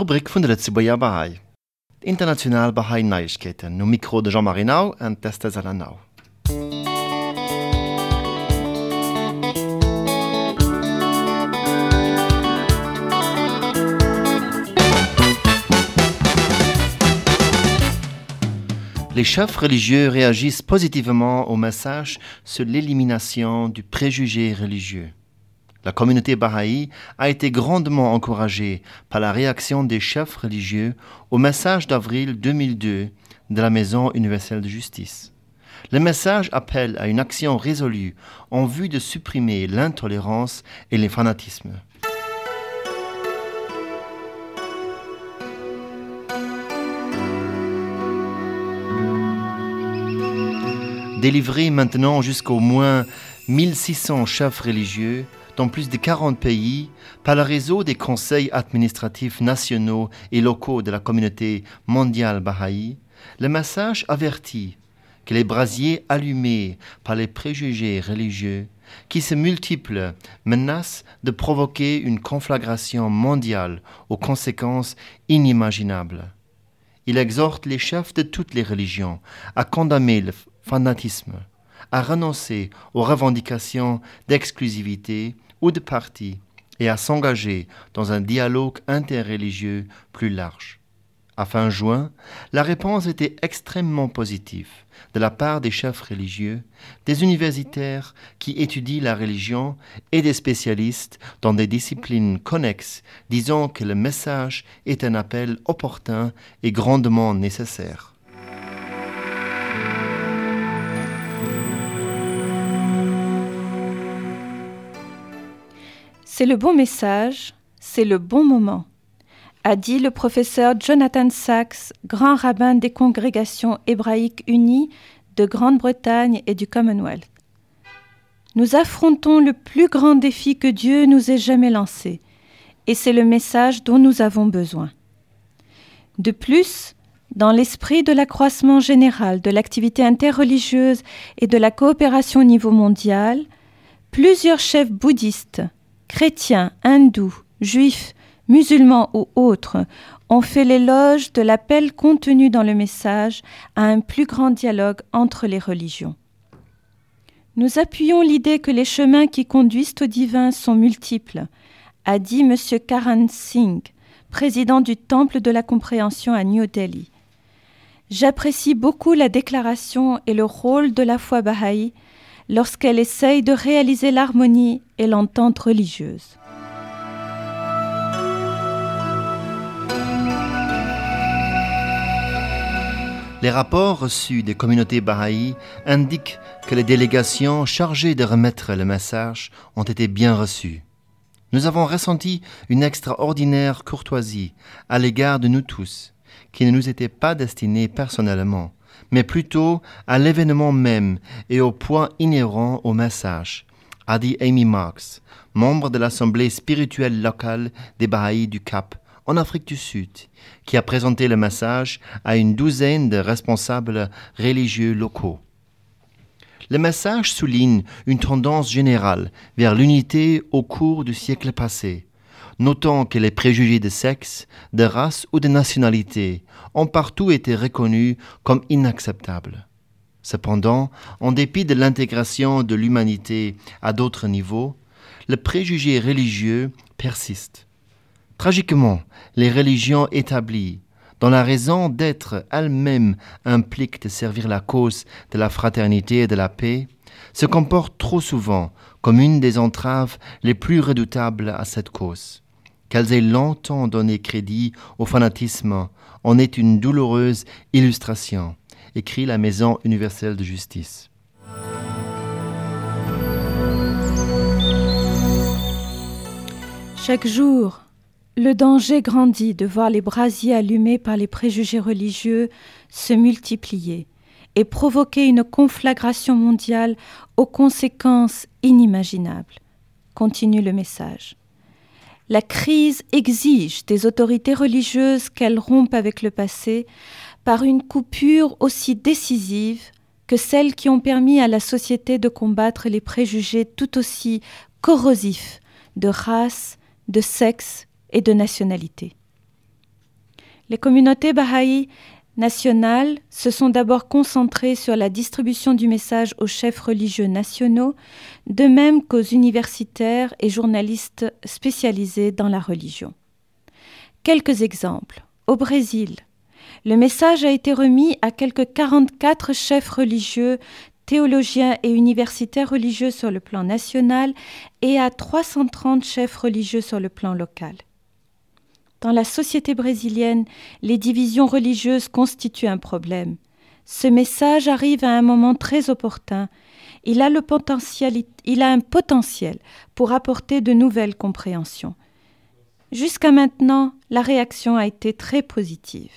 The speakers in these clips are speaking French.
Rubrik vun Lettzebauer Bahai. International Bahai Neuigkeiten, no Mikro de Jean-Marie Nau en Teste Salanau. Les chefs religieux réagissent positivement au message sur l'élimination du préjugé religieux. La communauté bahaï a été grandement encouragée par la réaction des chefs religieux au message d'avril 2002 de la Maison universelle de justice. Le message appelle à une action résolue en vue de supprimer l'intolérance et les fanatismes. Délivré maintenant jusqu'au moins 1600 chefs religieux dans plus de 40 pays par le réseau des conseils administratifs nationaux et locaux de la communauté mondiale Baha'i, le message avertit que les brasiers allumés par les préjugés religieux qui se multiplient menacent de provoquer une conflagration mondiale aux conséquences inimaginables. Il exhorte les chefs de toutes les religions à condamner le fanatisme, à renoncer aux revendications d'exclusivité ou de parti et à s'engager dans un dialogue interreligieux plus large. À fin juin, la réponse était extrêmement positive de la part des chefs religieux, des universitaires qui étudient la religion et des spécialistes dans des disciplines connexes disant que le message est un appel opportun et grandement nécessaire. C'est le bon message, c'est le bon moment, a dit le professeur Jonathan Sachs, grand rabbin des congrégations hébraïques unies de Grande-Bretagne et du Commonwealth. Nous affrontons le plus grand défi que Dieu nous ait jamais lancé, et c'est le message dont nous avons besoin. De plus, dans l'esprit de l'accroissement général de l'activité interreligieuse et de la coopération au niveau mondial, plusieurs chefs bouddhistes, chrétiens, hindous, juifs, musulmans ou autres, ont fait l'éloge de l'appel contenu dans le message à un plus grand dialogue entre les religions. Nous appuyons l'idée que les chemins qui conduisent au divin sont multiples, a dit M. Karan Singh, président du Temple de la compréhension à New Delhi. J'apprécie beaucoup la déclaration et le rôle de la foi bahaï lorsqu'elle essaye de réaliser l'harmonie et l'entente religieuse. Les rapports reçus des communautés bahaïs indiquent que les délégations chargées de remettre le message ont été bien reçues. Nous avons ressenti une extraordinaire courtoisie à l'égard de nous tous, qui ne nous était pas destinée personnellement, mais plutôt à l'événement même et au point inhérent au message, a dit Amy Marks, membre de l'Assemblée spirituelle locale des Bahaïs du Cap, en Afrique du Sud, qui a présenté le message à une douzaine de responsables religieux locaux. Le message souligne une tendance générale vers l'unité au cours du siècle passé, notant que les préjugés de sexe, de race ou de nationalité ont partout été reconnus comme inacceptables. Cependant, en dépit de l'intégration de l'humanité à d'autres niveaux, le préjugé religieux persiste. Tragiquement, les religions établies, dont la raison d'être elle-même implique de servir la cause de la fraternité et de la paix, se comportent trop souvent comme une des entraves les plus redoutables à cette cause. Qu'elles aient longtemps donné crédit au fanatisme en est une douloureuse illustration, écrit la Maison universelle de justice. Chaque jour, le danger grandit de voir les brasiers allumés par les préjugés religieux se multiplier et provoquer une conflagration mondiale aux conséquences inimaginables. Continue le message. La crise exige des autorités religieuses qu'elles rompent avec le passé par une coupure aussi décisive que celles qui ont permis à la société de combattre les préjugés tout aussi corrosifs de race, de sexe et de nationalité. Les communautés bahaï nationales se sont d'abord concentrées sur la distribution du message aux chefs religieux nationaux, de même qu'aux universitaires et journalistes spécialisés dans la religion. Quelques exemples. Au Brésil, le message a été remis à quelques 44 chefs religieux, théologiens et universitaires religieux sur le plan national et à 330 chefs religieux sur le plan local. Dans la société brésilienne, les divisions religieuses constituent un problème. Ce message arrive à un moment très opportun. Il a, un potentiel pour apporter de nouvelles compréhensions. Jusqu'à maintenant, la réaction a été très positive.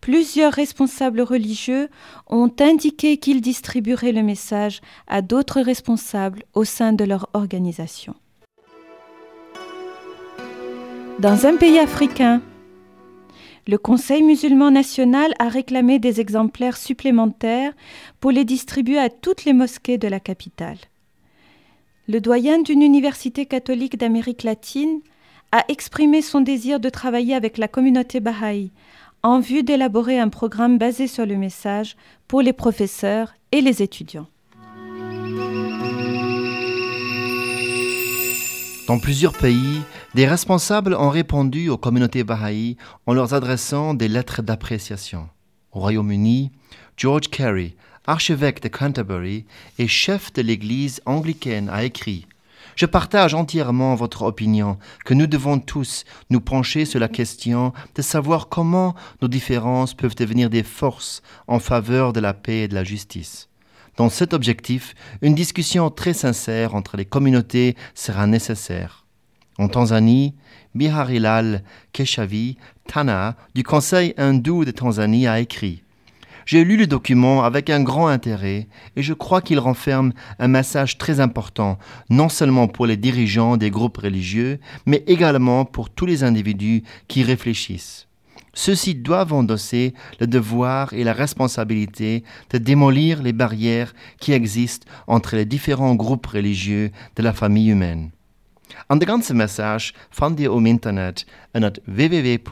Plusieurs responsables religieux ont indiqué qu'ils distribueraient le message à d'autres responsables au sein de leur organisation. Dans un pays africain, le Conseil musulman national a réclamé des exemplaires supplémentaires pour les distribuer à toutes les mosquées de la capitale. Le doyen d'une université catholique d'Amérique latine a exprimé son désir de travailler avec la communauté bahaï en vue d'élaborer un programme basé sur le message pour les professeurs et les étudiants. Dans plusieurs pays, des responsables ont répondu aux communautés bahaïs en leur adressant des lettres d'appréciation. Au Royaume-Uni, George Carey, archevêque de Canterbury et chef de l'Église anglicaine, a écrit Je partage entièrement votre opinion que nous devons tous nous pencher sur la question de savoir comment nos différences peuvent devenir des forces en faveur de la paix et de la justice. Dans cet objectif, une discussion très sincère entre les communautés sera nécessaire. En Tanzanie, Biharilal Keshavi Tana du Conseil hindou de Tanzanie a écrit J'ai lu le document avec un grand intérêt et je crois qu'il renferme un message très important, non seulement pour les dirigeants des groupes religieux, mais également pour tous les individus qui réfléchissent. Ceux-ci doivent endosser le devoir et la responsabilité de démolir les barrières qui existent entre les différents groupes religieux de la famille humaine. An de ganze Message fand ihr im Internet www.bahai.lu.